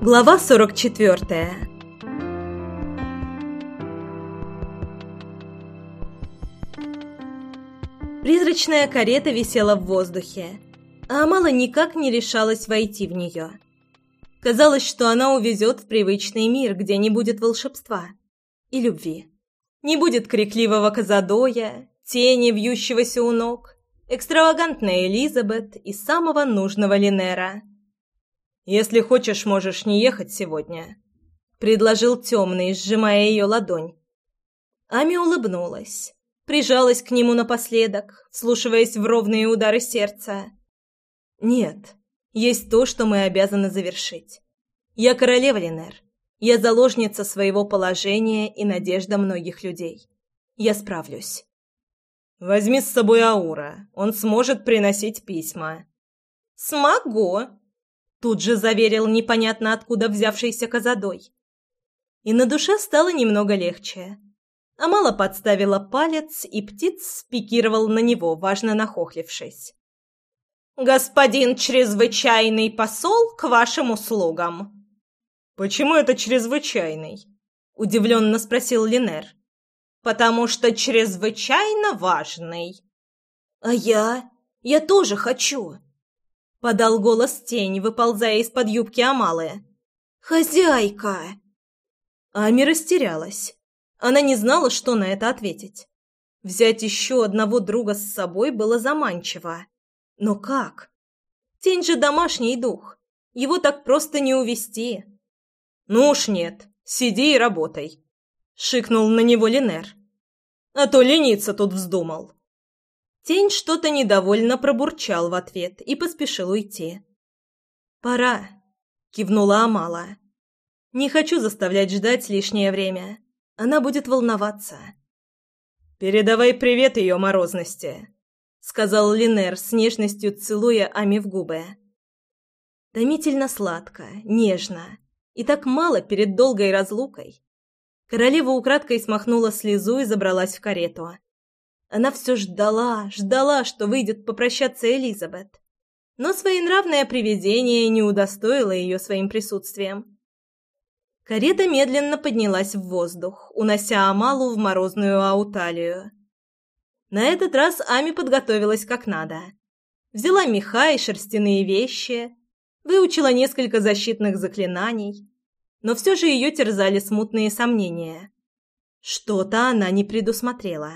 Глава 44 Призрачная карета висела в воздухе, а Амала никак не решалась войти в нее. Казалось, что она увезет в привычный мир, где не будет волшебства и любви. Не будет крикливого Казадоя, тени, вьющегося у ног, экстравагантной Элизабет и самого нужного Линера – «Если хочешь, можешь не ехать сегодня», — предложил темный, сжимая ее ладонь. Ами улыбнулась, прижалась к нему напоследок, слушаясь в ровные удары сердца. «Нет, есть то, что мы обязаны завершить. Я королева Линер. Я заложница своего положения и надежда многих людей. Я справлюсь». «Возьми с собой Аура, он сможет приносить письма». «Смогу», Тут же заверил непонятно откуда взявшийся Казадой. И на душе стало немного легче. Амала подставила палец, и птиц спикировал на него, важно нахохлившись. «Господин чрезвычайный посол к вашим услугам!» «Почему это чрезвычайный?» — удивленно спросил Линер. «Потому что чрезвычайно важный». «А я? Я тоже хочу!» — подал голос тень, выползая из-под юбки Амалы. «Хозяйка!» Ами растерялась. Она не знала, что на это ответить. Взять еще одного друга с собой было заманчиво. Но как? Тень же домашний дух. Его так просто не увести. «Ну уж нет, сиди и работай», — шикнул на него Линер. «А то лениться тут вздумал». Тень что-то недовольно пробурчал в ответ и поспешил уйти. «Пора», — кивнула Амала. «Не хочу заставлять ждать лишнее время. Она будет волноваться». «Передавай привет ее морозности», — сказал Линер с нежностью, целуя Ами в губы. Томительно сладко, нежно и так мало перед долгой разлукой. Королева украдкой смахнула слезу и забралась в карету. Она все ждала, ждала, что выйдет попрощаться Элизабет. Но своенравное привидение не удостоило ее своим присутствием. Карета медленно поднялась в воздух, унося Амалу в морозную Ауталию. На этот раз Ами подготовилась как надо. Взяла меха и шерстяные вещи, выучила несколько защитных заклинаний, но все же ее терзали смутные сомнения. Что-то она не предусмотрела.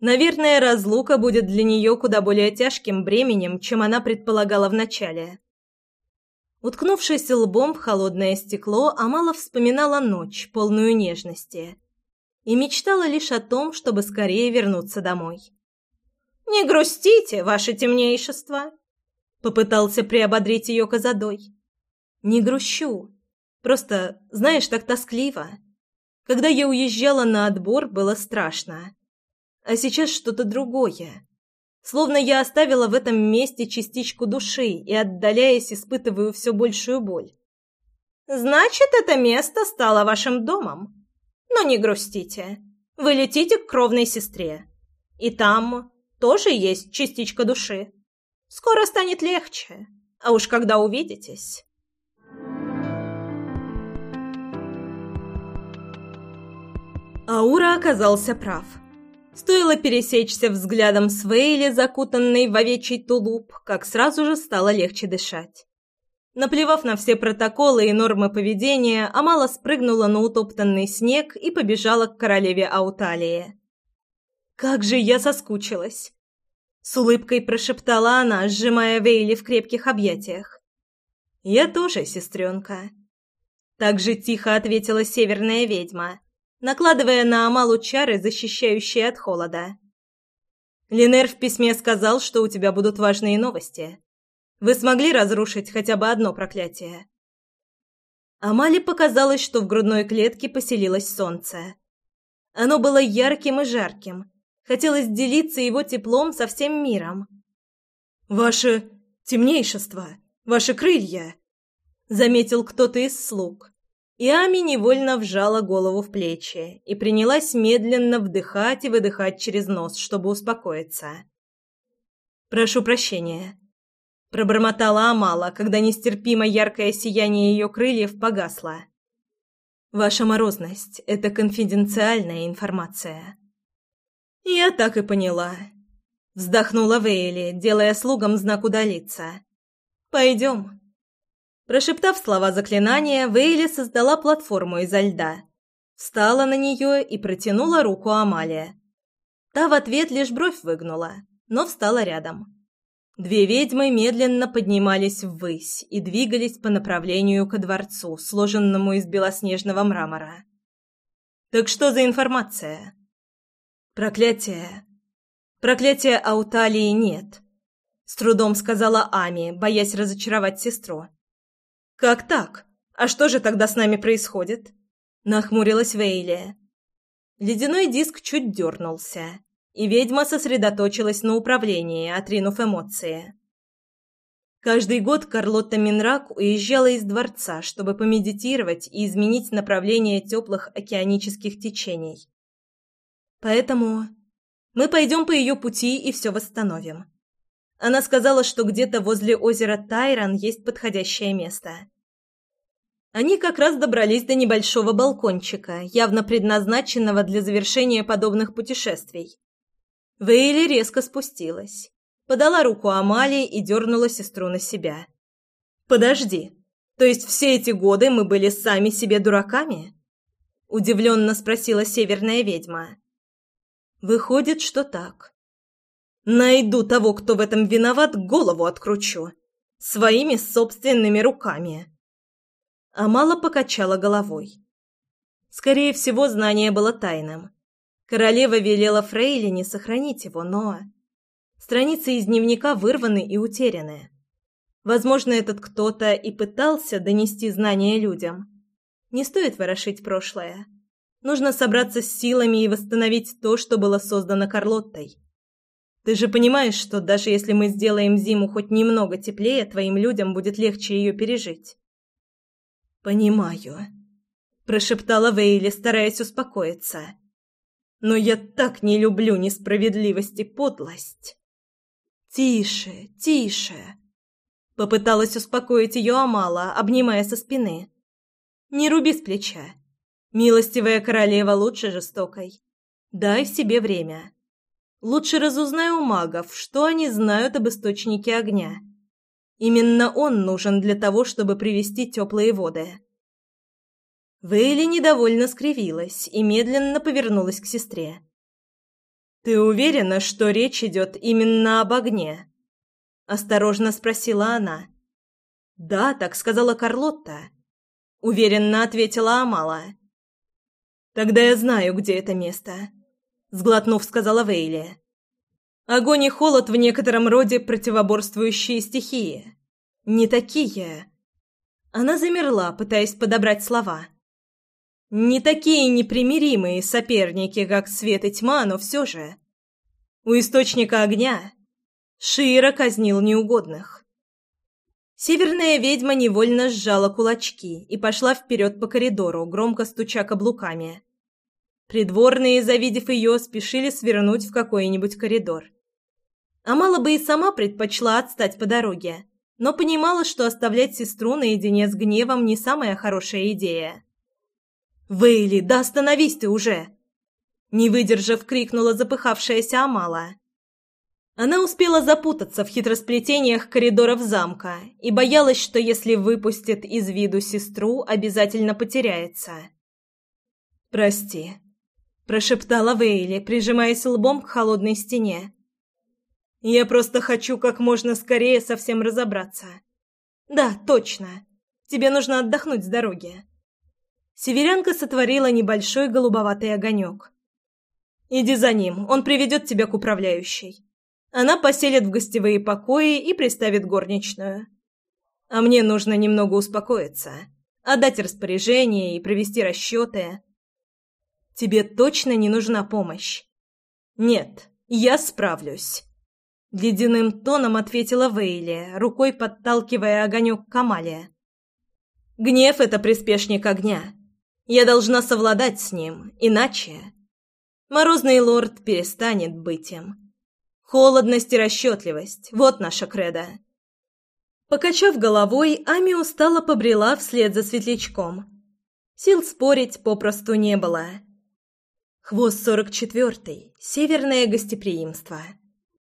Наверное, разлука будет для нее куда более тяжким бременем, чем она предполагала вначале. Уткнувшись лбом в холодное стекло, Амала вспоминала ночь, полную нежности, и мечтала лишь о том, чтобы скорее вернуться домой. «Не грустите, ваше темнейшество!» — попытался приободрить ее Казадой. «Не грущу. Просто, знаешь, так тоскливо. Когда я уезжала на отбор, было страшно а сейчас что-то другое. Словно я оставила в этом месте частичку души и, отдаляясь, испытываю все большую боль. «Значит, это место стало вашим домом. Но не грустите. Вы летите к кровной сестре. И там тоже есть частичка души. Скоро станет легче. А уж когда увидитесь...» Аура оказался прав. Стоило пересечься взглядом с Вейли, закутанной в овечий тулуп, как сразу же стало легче дышать. Наплевав на все протоколы и нормы поведения, Амала спрыгнула на утоптанный снег и побежала к королеве Ауталии. «Как же я соскучилась!» С улыбкой прошептала она, сжимая Вейли в крепких объятиях. «Я тоже, сестренка». Так же тихо ответила северная ведьма накладывая на Амалу чары, защищающие от холода. Линер в письме сказал, что у тебя будут важные новости. Вы смогли разрушить хотя бы одно проклятие. Амале показалось, что в грудной клетке поселилось солнце. Оно было ярким и жарким. Хотелось делиться его теплом со всем миром. «Ваше темнейшество! Ваши крылья!» — заметил кто-то из слуг. И Ами невольно вжала голову в плечи и принялась медленно вдыхать и выдыхать через нос, чтобы успокоиться. «Прошу прощения». Пробормотала Амала, когда нестерпимо яркое сияние ее крыльев погасло. «Ваша морозность — это конфиденциальная информация». «Я так и поняла», — вздохнула Вейли, делая слугам знак удалиться. «Пойдем». Прошептав слова заклинания, Вейли создала платформу изо льда, встала на нее и протянула руку Амалия. Та в ответ лишь бровь выгнула, но встала рядом. Две ведьмы медленно поднимались ввысь и двигались по направлению ко дворцу, сложенному из белоснежного мрамора. «Так что за информация?» «Проклятие. Проклятия Ауталии нет», — с трудом сказала Ами, боясь разочаровать сестру. «Как так? А что же тогда с нами происходит?» — нахмурилась Вейлия. Ледяной диск чуть дернулся, и ведьма сосредоточилась на управлении, отринув эмоции. Каждый год Карлотта Минрак уезжала из дворца, чтобы помедитировать и изменить направление теплых океанических течений. Поэтому мы пойдем по ее пути и все восстановим. Она сказала, что где-то возле озера Тайран есть подходящее место. Они как раз добрались до небольшого балкончика, явно предназначенного для завершения подобных путешествий. Вейли резко спустилась, подала руку Амалии и дернула сестру на себя. «Подожди, то есть все эти годы мы были сами себе дураками?» Удивленно спросила северная ведьма. «Выходит, что так. Найду того, кто в этом виноват, голову откручу. Своими собственными руками. Амала покачала головой. Скорее всего, знание было тайным. Королева велела Фрейлине сохранить его, но... Страницы из дневника вырваны и утеряны. Возможно, этот кто-то и пытался донести знания людям. Не стоит ворошить прошлое. Нужно собраться с силами и восстановить то, что было создано Карлоттой. Ты же понимаешь, что даже если мы сделаем зиму хоть немного теплее, твоим людям будет легче ее пережить. Понимаю, прошептала Вейли, стараясь успокоиться. Но я так не люблю несправедливость и подлость. Тише, тише. Попыталась успокоить ее Амала, обнимая со спины. Не руби с плеча. Милостивая королева лучше жестокой. Дай себе время. Лучше разузнай у магов, что они знают об источнике огня. Именно он нужен для того, чтобы привести теплые воды. Вейли недовольно скривилась и медленно повернулась к сестре. «Ты уверена, что речь идет именно об огне?» – осторожно спросила она. «Да, так сказала Карлотта», – уверенно ответила Амала. «Тогда я знаю, где это место сглотнув, сказала Вейли. Огонь и холод в некотором роде противоборствующие стихии. Не такие. Она замерла, пытаясь подобрать слова. Не такие непримиримые соперники, как свет и тьма, но все же. У источника огня Шира казнил неугодных. Северная ведьма невольно сжала кулачки и пошла вперед по коридору, громко стуча каблуками. Придворные, завидев ее, спешили свернуть в какой-нибудь коридор. Амала бы и сама предпочла отстать по дороге, но понимала, что оставлять сестру наедине с гневом не самая хорошая идея. «Вейли, да остановись ты уже!» Не выдержав, крикнула запыхавшаяся Амала. Она успела запутаться в хитросплетениях коридоров замка и боялась, что если выпустит из виду сестру, обязательно потеряется. «Прости», прошептала Вейли, прижимаясь лбом к холодной стене. Я просто хочу как можно скорее со всем разобраться. Да, точно. Тебе нужно отдохнуть с дороги. Северянка сотворила небольшой голубоватый огонек. Иди за ним, он приведет тебя к управляющей. Она поселит в гостевые покои и приставит горничную. А мне нужно немного успокоиться, отдать распоряжение и провести расчеты. Тебе точно не нужна помощь?» «Нет, я справлюсь», — ледяным тоном ответила Вейли, рукой подталкивая огонек к Амале. «Гнев — это приспешник огня. Я должна совладать с ним, иначе...» Морозный лорд перестанет быть им. Холодность и расчетливость — вот наша кредо. Покачав головой, Ами устало побрела вслед за светлячком. Сил спорить попросту не было. Хвост сорок четвертый. Северное гостеприимство.